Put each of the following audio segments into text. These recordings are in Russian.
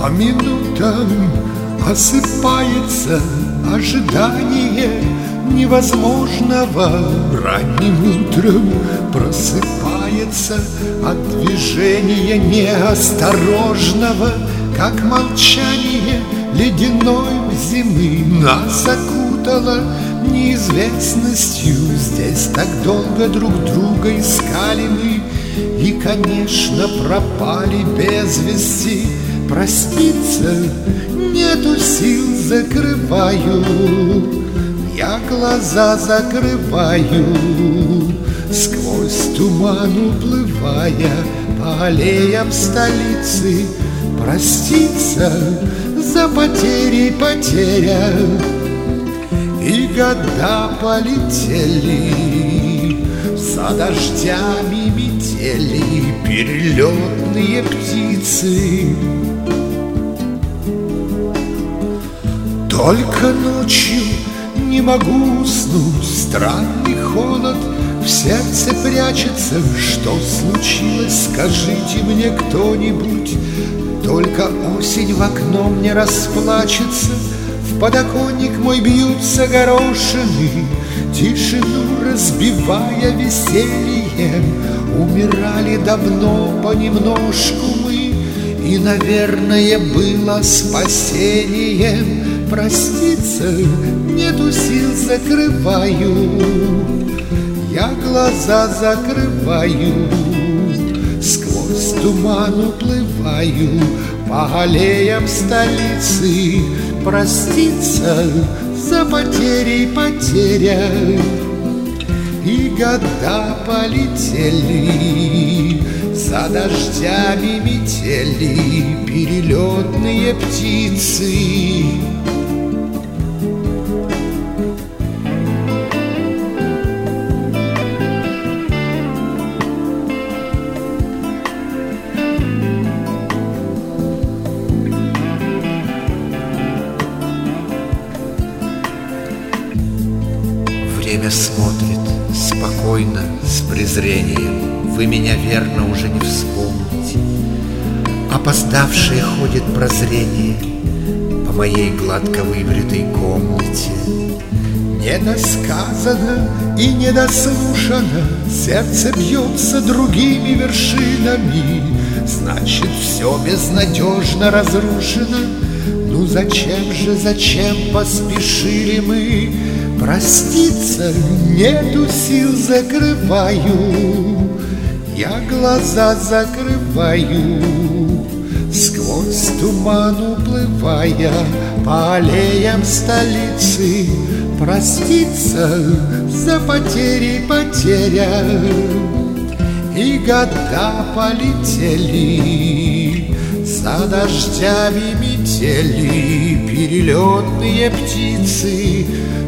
По минутам осыпается ожидание невозможного. Ранним утром просыпается от движения неосторожного Как молчание ледяной зимы. Нас окутало неизвестностью. Здесь так долго друг друга искали мы. И, конечно, пропали без вести Проститься нету сил, закрываю. Я глаза закрываю Сквозь туман уплывая По аллеям столицы. Проститься за потери потеря И года полетели За дождями метели Перелетные птицы Только ночью не могу уснуть. Странный холод в сердце прячется. Что случилось, скажите мне кто-нибудь. Только осень в окно мне расплачется. В подоконник мой бьются горошины. Тишину разбивая весельем. Умирали давно понемножку мы. И, наверное, было спасением проститься Нету сил, закрываю. Я глаза закрываю Сквозь туман уплываю По аллеям столицы. Проститься за потерей потеря. И года полетели За дождями метели Перелетные птицы Время смотрит спокойно, с презрением. Вы меня верно уже не вспомните. Опоздавшее ходит прозрение По моей гладко выбритой комнате. Недосказано и недослушано Сердце бьется другими вершинами. Значит, все безнадежно разрушено. Ну зачем же, зачем поспешили мы Проститься нету сил, закрываю. Я глаза закрываю Сквозь туман уплывая По аллеям столицы. Проститься за потери потеря И года полетели За дождями метели Перелетные птицы.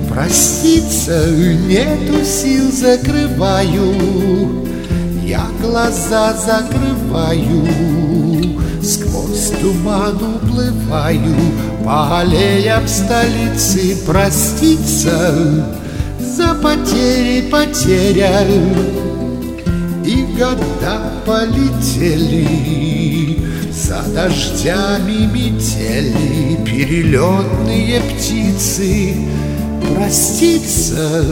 Проститься нету сил, закрываю. Я глаза закрываю Сквозь туман уплываю. По аллеям столицы Проститься за потери потеря. И года полетели За дождями метели Перелетные птицы. Проститься